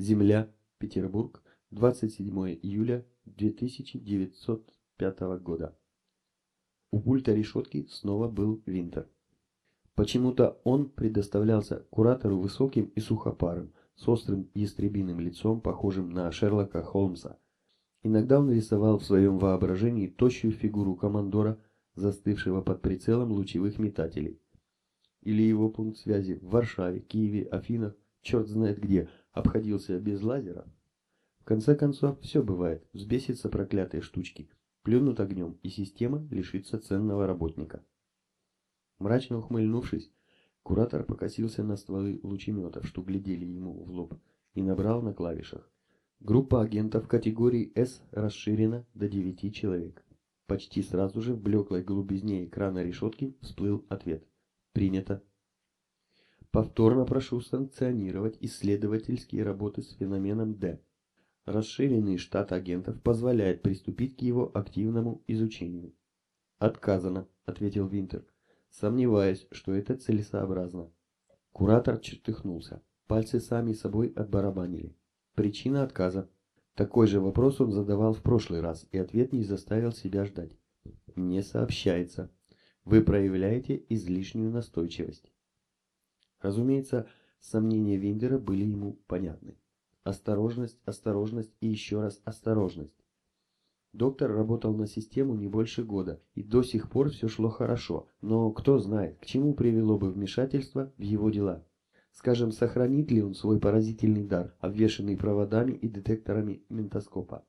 Земля, Петербург, 27 июля 2905 года. У пульта решетки снова был Винтер. Почему-то он предоставлялся куратору высоким и сухопарым, с острым ястребиным лицом, похожим на Шерлока Холмса. Иногда он рисовал в своем воображении тощую фигуру командора, застывшего под прицелом лучевых метателей. Или его пункт связи в Варшаве, Киеве, Афинах, черт знает где, обходился без лазера. В конце концов, все бывает, взбесится проклятые штучки, плюнут огнем, и система лишится ценного работника. Мрачно ухмыльнувшись, куратор покосился на стволы лучеметов, что глядели ему в лоб, и набрал на клавишах. Группа агентов категории С расширена до 9 человек. Почти сразу же в блеклой голубизне экрана решетки всплыл ответ. Принято. Повторно прошу санкционировать исследовательские работы с феноменом D. Расширенный штат агентов позволяет приступить к его активному изучению. Отказано, ответил Винтер. Сомневаюсь, что это целесообразно. Куратор чертыхнулся. Пальцы сами собой отбарабанили. Причина отказа. Такой же вопрос он задавал в прошлый раз, и ответ не заставил себя ждать. Не сообщается. Вы проявляете излишнюю настойчивость. Разумеется, сомнения Виндера были ему понятны. Осторожность, осторожность и еще раз осторожность. Доктор работал на систему не больше года, и до сих пор все шло хорошо, но кто знает, к чему привело бы вмешательство в его дела. Скажем, сохранит ли он свой поразительный дар, обвешанный проводами и детекторами ментоскопа.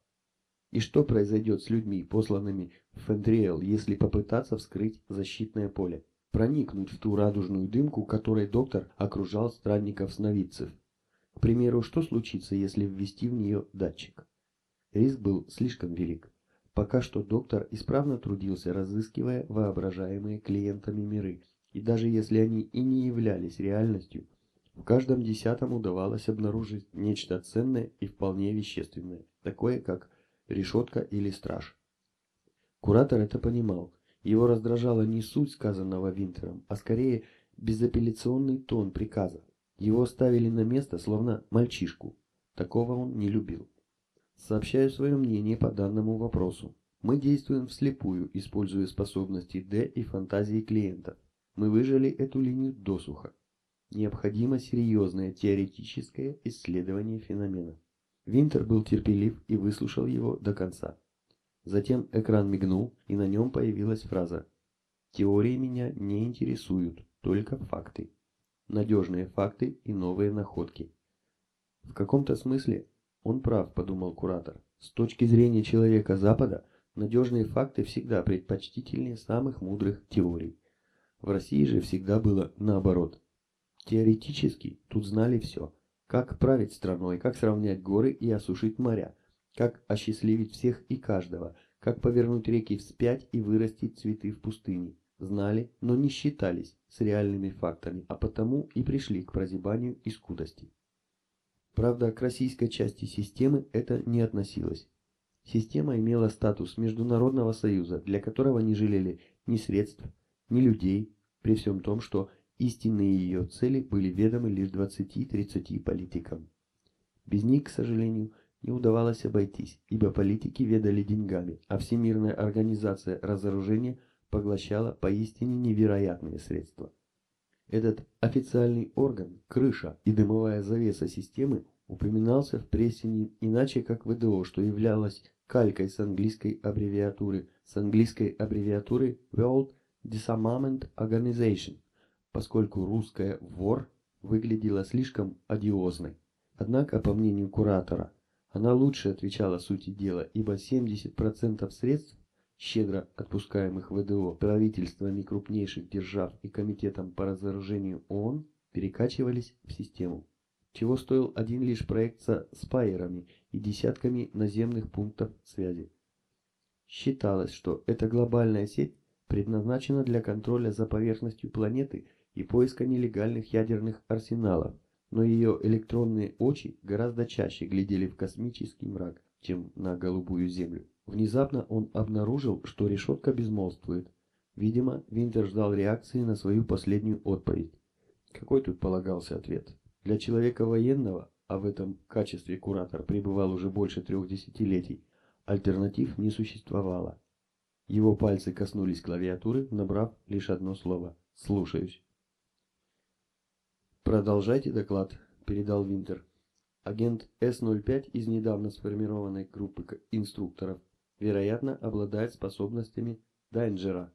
И что произойдет с людьми, посланными в Фентриэл, если попытаться вскрыть защитное поле? Проникнуть в ту радужную дымку, которой доктор окружал странников-сновидцев. К примеру, что случится, если ввести в нее датчик? Риск был слишком велик. Пока что доктор исправно трудился, разыскивая воображаемые клиентами миры, и даже если они и не являлись реальностью, в каждом десятом удавалось обнаружить нечто ценное и вполне вещественное, такое как решетка или страж. Куратор это понимал. Его раздражала не суть сказанного Винтером, а скорее безапелляционный тон приказа. Его ставили на место, словно мальчишку. Такого он не любил. Сообщаю свое мнение по данному вопросу. Мы действуем вслепую, используя способности Д и фантазии клиента. Мы выжили эту линию досуха. Необходимо серьезное теоретическое исследование феномена. Винтер был терпелив и выслушал его до конца. Затем экран мигнул, и на нем появилась фраза «Теории меня не интересуют, только факты. Надежные факты и новые находки». В каком-то смысле он прав, подумал куратор. С точки зрения человека Запада, надежные факты всегда предпочтительнее самых мудрых теорий. В России же всегда было наоборот. Теоретически тут знали все. Как править страной, как сравнять горы и осушить моря, как осчастливить всех и каждого, как повернуть реки вспять и вырастить цветы в пустыне. Знали, но не считались с реальными фактами, а потому и пришли к прозябанию и скудости. Правда, к российской части системы это не относилось. Система имела статус Международного союза, для которого не жалели ни средств, ни людей, при всем том, что истинные ее цели были ведомы лишь 20-30 политикам. Без них, к сожалению, не удавалось обойтись, ибо политики ведали деньгами, а Всемирная организация разоружения поглощала поистине невероятные средства. Этот официальный орган, крыша и дымовая завеса системы упоминался в прессе не иначе как ВДО, что являлось калькой с английской аббревиатуры, с английской аббревиатуры World Disarmament Organization, поскольку русская «вор» выглядела слишком одиозной. Однако, по мнению куратора, она лучше отвечала сути дела, ибо 70% средств щедро отпускаемых ВДО правительствами крупнейших держав и Комитетом по разоружению ООН, перекачивались в систему. Чего стоил один лишь проект со спайерами и десятками наземных пунктов связи. Считалось, что эта глобальная сеть предназначена для контроля за поверхностью планеты и поиска нелегальных ядерных арсеналов, но ее электронные очи гораздо чаще глядели в космический мрак, чем на голубую землю. Внезапно он обнаружил, что решетка безмолвствует. Видимо, Винтер ждал реакции на свою последнюю отповедь. Какой тут полагался ответ? Для человека военного а в этом качестве куратор пребывал уже больше трех десятилетий, альтернатив не существовало. Его пальцы коснулись клавиатуры, набрав лишь одно слово «Слушаюсь». «Продолжайте доклад», — передал Винтер. Агент С-05 из недавно сформированной группы инструкторов, вероятно, обладает способностями Дайнджера.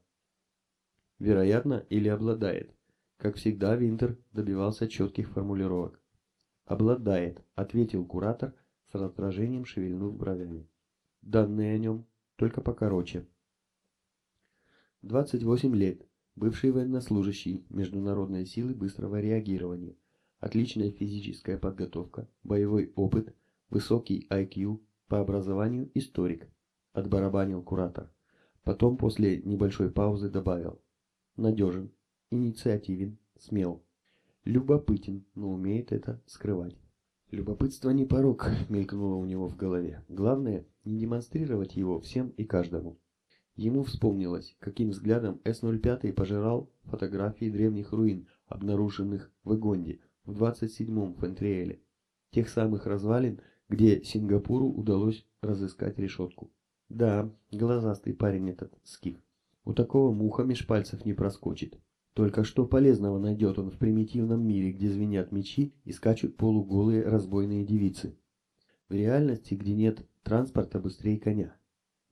Вероятно, или обладает. Как всегда, Винтер добивался четких формулировок. «Обладает», — ответил куратор, с раздражением шевельнув бровями. «Данные о нем, только покороче». 28 лет, бывший военнослужащий Международной силы быстрого реагирования, отличная физическая подготовка, боевой опыт, высокий IQ, по образованию историк, отбарабанил куратор. Потом после небольшой паузы добавил. Надежен, инициативен, смел. Любопытен, но умеет это скрывать. Любопытство не порог, мелькнуло у него в голове. Главное, не демонстрировать его всем и каждому. Ему вспомнилось, каким взглядом С-05 пожирал фотографии древних руин, обнаруженных в Игонде, в 27-м Фентриэле. Тех самых развалин, где Сингапуру удалось разыскать решетку. Да, глазастый парень этот, Скиф. У такого муха меж пальцев не проскочит. Только что полезного найдет он в примитивном мире, где звенят мечи и скачут полуголые разбойные девицы. В реальности, где нет транспорта быстрее коня.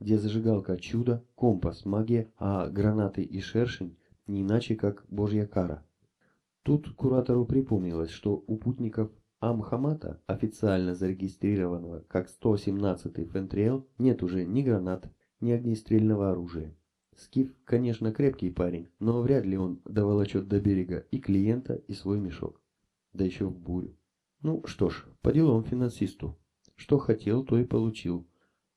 Где зажигалка чудо, компас магия, а гранаты и шершень не иначе как божья кара. Тут куратору припомнилось, что у путников Амхамата, официально зарегистрированного как 117-й Фентриэл, нет уже ни гранат, ни огнестрельного оружия. Скиф, конечно, крепкий парень, но вряд ли он доволочет до берега и клиента, и свой мешок. Да еще в бурю. Ну что ж, по делам финансисту. Что хотел, то и получил.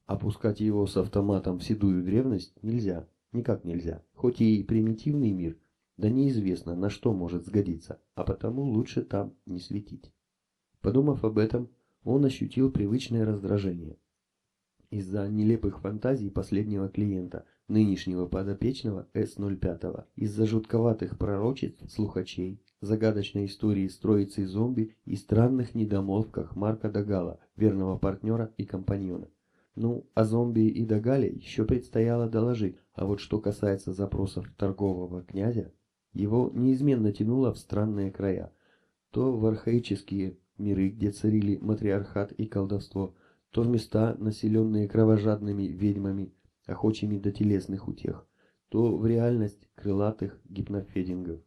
Опускать его с автоматом в седую древность нельзя, никак нельзя. Хоть и примитивный мир, да неизвестно, на что может сгодиться, а потому лучше там не светить. Подумав об этом, он ощутил привычное раздражение. Из-за нелепых фантазий последнего клиента – нынешнего подопечного С-05, из-за жутковатых пророчеств слухачей, загадочной истории с троицей зомби и странных недомолвках Марка Дагала, верного партнера и компаньона. Ну, о зомби и Догале еще предстояло доложить, а вот что касается запросов торгового князя, его неизменно тянуло в странные края. То в архаические миры, где царили матриархат и колдовство, то в места, населенные кровожадными ведьмами, охочими до телесных утех, то в реальность крылатых гипнофедингов.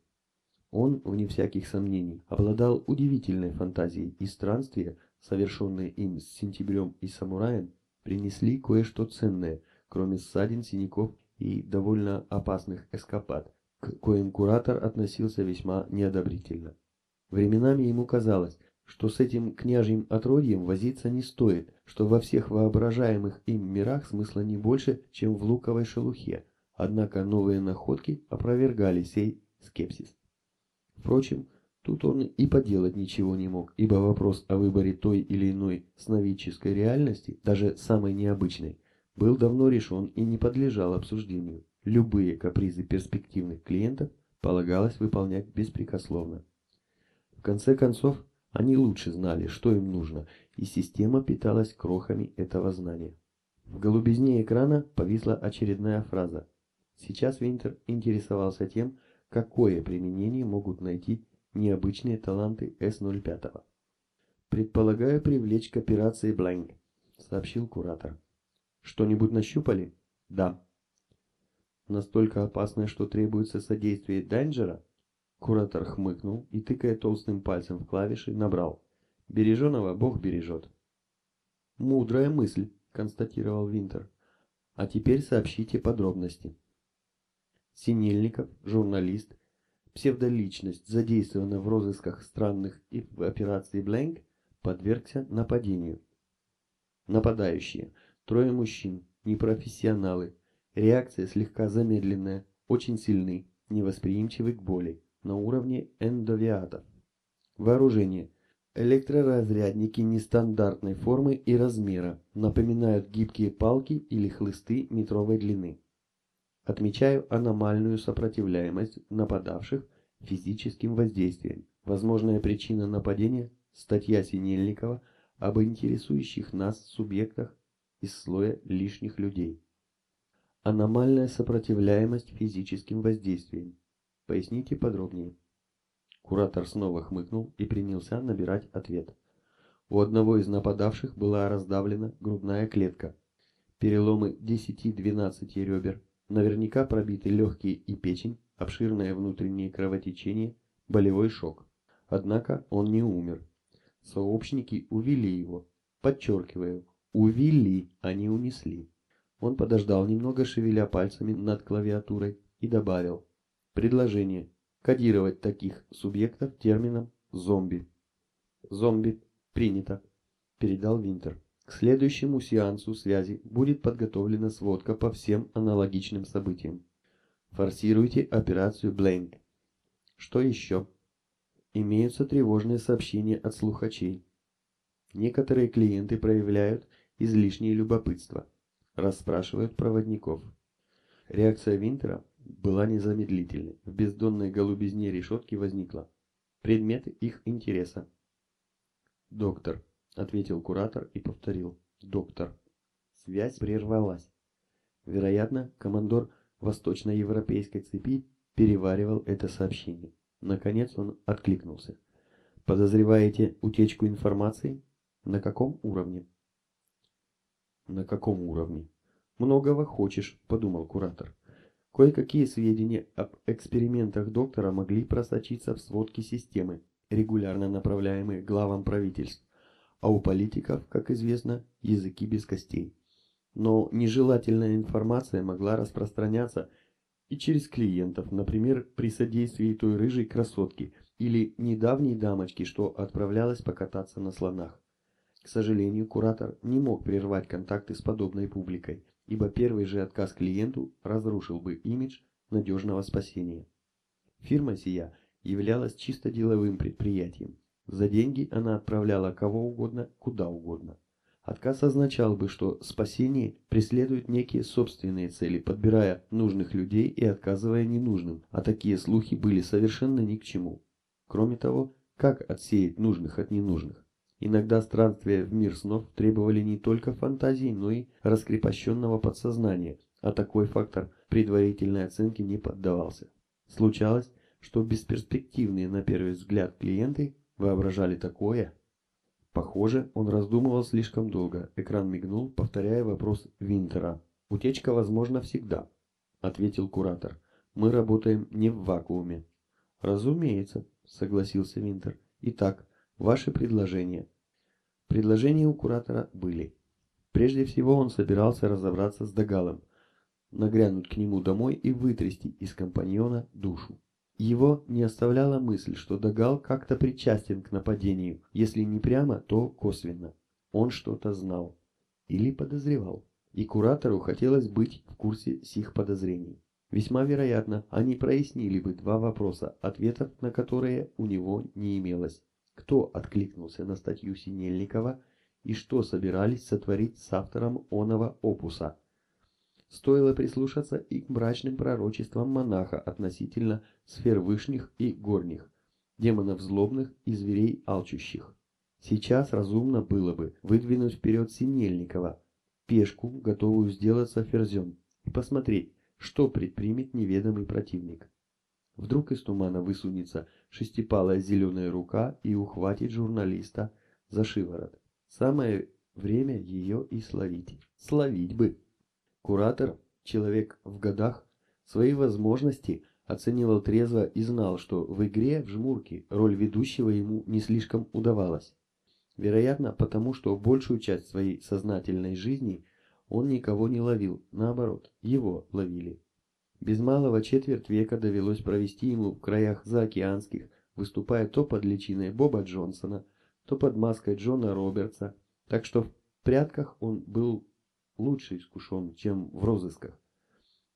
Он, вне всяких сомнений, обладал удивительной фантазией, и странствия, совершенные им с сентябрем и самураем, принесли кое-что ценное, кроме ссадин, синяков и довольно опасных эскапад, к коим куратор относился весьма неодобрительно. Временами ему казалось, что с этим княжьим отродьем возиться не стоит, что во всех воображаемых им мирах смысла не больше, чем в луковой шелухе, однако новые находки опровергали сей скепсис. Впрочем, тут он и поделать ничего не мог, ибо вопрос о выборе той или иной сновидческой реальности, даже самой необычной, был давно решен и не подлежал обсуждению. Любые капризы перспективных клиентов полагалось выполнять беспрекословно. В конце концов, они лучше знали, что им нужно, и система питалась крохами этого знания. В голубизне экрана повисла очередная фраза. Сейчас Винтер интересовался тем, какое применение могут найти необычные таланты С-05. «Предполагаю привлечь к операции Blank», — сообщил куратор. «Что-нибудь нащупали?» «Да». «Настолько опасное, что требуется содействие Данджера?» Куратор хмыкнул и, тыкая толстым пальцем в клавиши, набрал. «Береженого Бог бережет». «Мудрая мысль», — констатировал Винтер. «А теперь сообщите подробности». Синельников, журналист, псевдоличность, задействованная в розысках странных и в операции Бленк, подвергся нападению. Нападающие. Трое мужчин, непрофессионалы. Реакция слегка замедленная, очень сильны, невосприимчивы к боли на уровне эндовиатов. Вооружение. Электроразрядники нестандартной формы и размера, напоминают гибкие палки или хлысты метровой длины. Отмечаю аномальную сопротивляемость нападавших физическим воздействием. Возможная причина нападения – Статья Синельникова об интересующих нас субъектах из слоя лишних людей. Аномальная сопротивляемость физическим воздействиям. Поясните подробнее. Куратор снова хмыкнул и принялся набирать ответ. У одного из нападавших была раздавлена грудная клетка. Переломы 10-12 ребер, наверняка пробиты легкие и печень, обширное внутреннее кровотечение, болевой шок. Однако он не умер. Сообщники увели его. Подчеркиваю, увели, а не унесли. Он подождал немного, шевеля пальцами над клавиатурой, и добавил. Предложение. Кодировать таких субъектов термином «зомби». «Зомби» принято, передал Винтер. К следующему сеансу связи будет подготовлена сводка по всем аналогичным событиям. Форсируйте операцию Blank. Что еще? Имеются тревожные сообщения от слухачей. Некоторые клиенты проявляют излишнее любопытство. Расспрашивают проводников. Реакция Винтера была незамедлительной. В бездонной голубизне решетки возникла. Предмет их интереса. «Доктор», — ответил куратор и повторил. «Доктор». Связь прервалась. Вероятно, командор восточноевропейской цепи переваривал это сообщение. Наконец он откликнулся. «Подозреваете утечку информации? На каком уровне?» «На каком уровне?» «Многого хочешь», — подумал куратор. Кое-какие сведения об экспериментах доктора могли просочиться в сводки системы, регулярно направляемые главам правительств, а у политиков, как известно, языки без костей. Но нежелательная информация могла распространяться и через клиентов, например, при содействии той рыжей красотки или недавней дамочки, что отправлялась покататься на слонах. К сожалению, куратор не мог прервать контакты с подобной публикой, ибо первый же отказ клиенту разрушил бы имидж надежного спасения. Фирма сия являлась чисто деловым предприятием. За деньги она отправляла кого угодно, куда угодно. Отказ означал бы, что спасение преследует некие собственные цели, подбирая нужных людей и отказывая ненужным, а такие слухи были совершенно ни к чему. Кроме того, как отсеять нужных от ненужных? Иногда странствия в мир снов требовали не только фантазии, но и раскрепощенного подсознания, а такой фактор предварительной оценки не поддавался. Случалось, что бесперспективные на первый взгляд клиенты воображали такое, Похоже, он раздумывал слишком долго. Экран мигнул, повторяя вопрос Винтера. «Утечка возможна всегда», — ответил куратор. «Мы работаем не в вакууме». «Разумеется», — согласился Винтер. «Итак, ваши предложения». Предложения у куратора были. Прежде всего он собирался разобраться с Догалом, нагрянуть к нему домой и вытрясти из компаньона душу. Его не оставляла мысль, что Дагал как-то причастен к нападению, если не прямо, то косвенно. Он что-то знал или подозревал, и куратору хотелось быть в курсе сих подозрений. Весьма вероятно, они прояснили бы два вопроса, ответов на которые у него не имелось. Кто откликнулся на статью Синельникова и что собирались сотворить с автором оного опуса – Стоило прислушаться и к мрачным пророчествам монаха относительно сфер вышних и горних, демонов злобных и зверей алчущих. Сейчас разумно было бы выдвинуть вперед Синельникова, пешку, готовую сделаться ферзем, и посмотреть, что предпримет неведомый противник. Вдруг из тумана высунется шестипалая зеленая рука и ухватит журналиста за шиворот. Самое время ее и словить. Словить бы! Куратор, человек в годах, свои возможности оценивал трезво и знал, что в игре в жмурки роль ведущего ему не слишком удавалась. Вероятно, потому что большую часть своей сознательной жизни он никого не ловил, наоборот, его ловили. Без малого четверть века довелось провести ему в краях заокеанских, выступая то под личиной Боба Джонсона, то под маской Джона Робертса, так что в прятках он был лучше искушен, чем в розысках.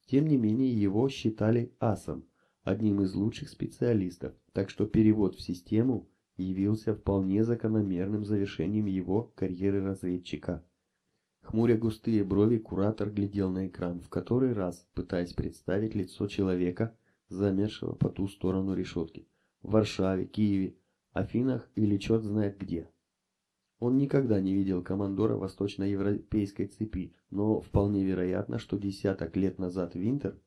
Тем не менее, его считали асом, одним из лучших специалистов, так что перевод в систему явился вполне закономерным завершением его карьеры разведчика. Хмуря густые брови, куратор глядел на экран, в который раз пытаясь представить лицо человека, замершего по ту сторону решетки. В Варшаве, Киеве, Афинах или черт знает где. Он никогда не видел командора восточноевропейской цепи, но вполне вероятно, что десяток лет назад Винтер,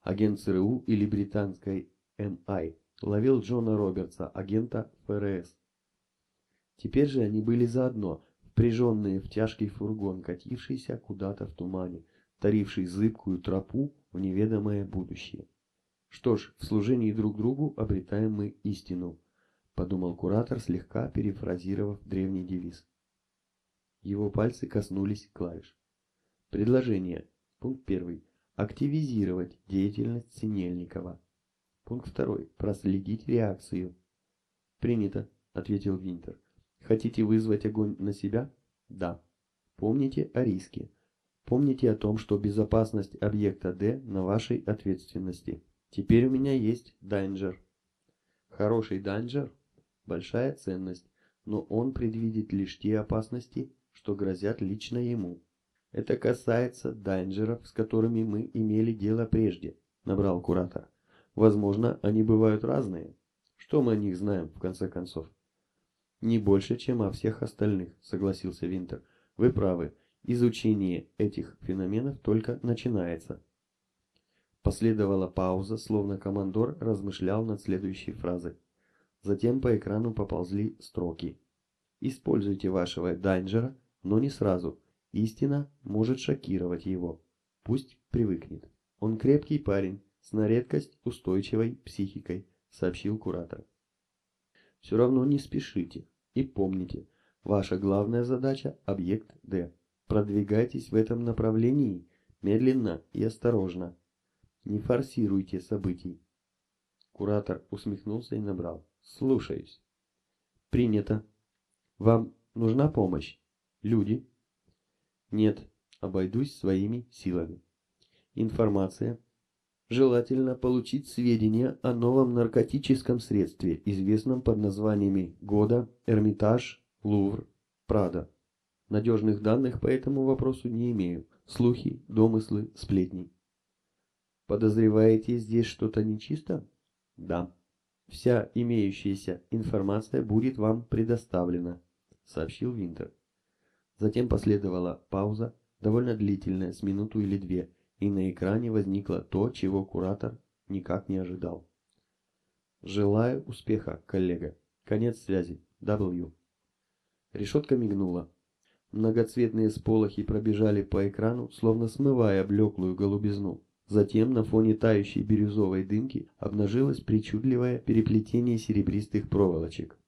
агент ЦРУ или британской МИ, ловил Джона Робертса, агента ФРС. Теперь же они были заодно, впряженные в тяжкий фургон, катившийся куда-то в тумане, таривший зыбкую тропу в неведомое будущее. Что ж, в служении друг другу обретаем мы истину, подумал куратор, слегка перефразировав древний девиз. Его пальцы коснулись клавиш. Предложение. Пункт первый. Активизировать деятельность Синельникова. Пункт второй. Проследить реакцию. Принято, ответил Винтер. Хотите вызвать огонь на себя? Да. Помните о риске. Помните о том, что безопасность объекта D на вашей ответственности. Теперь у меня есть Дайнджер. Хороший Дайнджер – большая ценность, но он предвидит лишь те опасности, что грозят лично ему. Это касается Дайнджеров, с которыми мы имели дело прежде, набрал куратор. Возможно, они бывают разные. Что мы о них знаем, в конце концов? Не больше, чем о всех остальных, согласился Винтер. Вы правы, изучение этих феноменов только начинается. Последовала пауза, словно командор размышлял над следующей фразой. Затем по экрану поползли строки. Используйте вашего Дайнджера, но не сразу. Истина может шокировать его. Пусть привыкнет. Он крепкий парень, с на редкость устойчивой психикой, сообщил куратор. Все равно не спешите. И помните, ваша главная задача – объект D. Продвигайтесь в этом направлении медленно и осторожно. Не форсируйте событий. Куратор усмехнулся и набрал. Слушаюсь. Принято. Вам нужна помощь? Люди? Нет, обойдусь своими силами. Информация. Желательно получить сведения о новом наркотическом средстве, известном под названиями Года, Эрмитаж, Лувр, Прада. Надежных данных по этому вопросу не имею. Слухи, домыслы, сплетни. Подозреваете здесь что-то нечисто? Да. Вся имеющаяся информация будет вам предоставлена, сообщил Винтер. Затем последовала пауза, довольно длительная, с минуту или две, и на экране возникло то, чего куратор никак не ожидал. Желаю успеха, коллега. Конец связи. W. Решетка мигнула. Многоцветные сполохи пробежали по экрану, словно смывая блеклую голубизну. Затем на фоне тающей бирюзовой дымки обнажилось причудливое переплетение серебристых проволочек.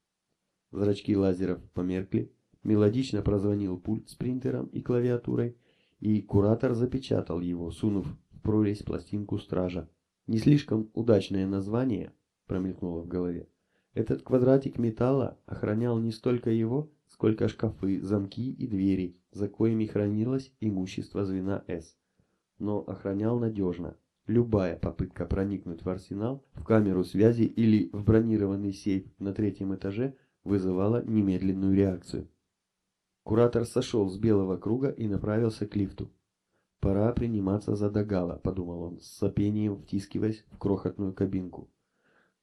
Зрачки лазеров померкли, мелодично прозвонил пульт с принтером и клавиатурой, и куратор запечатал его, сунув в прорезь пластинку стража. Не слишком удачное название, промелькнуло в голове. Этот квадратик металла охранял не столько его, сколько шкафы, замки и двери, за коими хранилось имущество звена С но охранял надежно. Любая попытка проникнуть в арсенал, в камеру связи или в бронированный сейф на третьем этаже вызывала немедленную реакцию. Куратор сошел с белого круга и направился к лифту. «Пора приниматься за Дагала», — подумал он, с сопением втискиваясь в крохотную кабинку.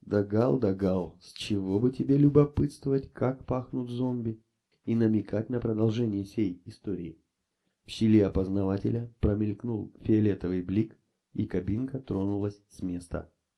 «Дагал, Дагал, с чего бы тебе любопытствовать, как пахнут зомби?» и намекать на продолжение сей истории. В щели опознавателя промелькнул фиолетовый блик, и кабинка тронулась с места.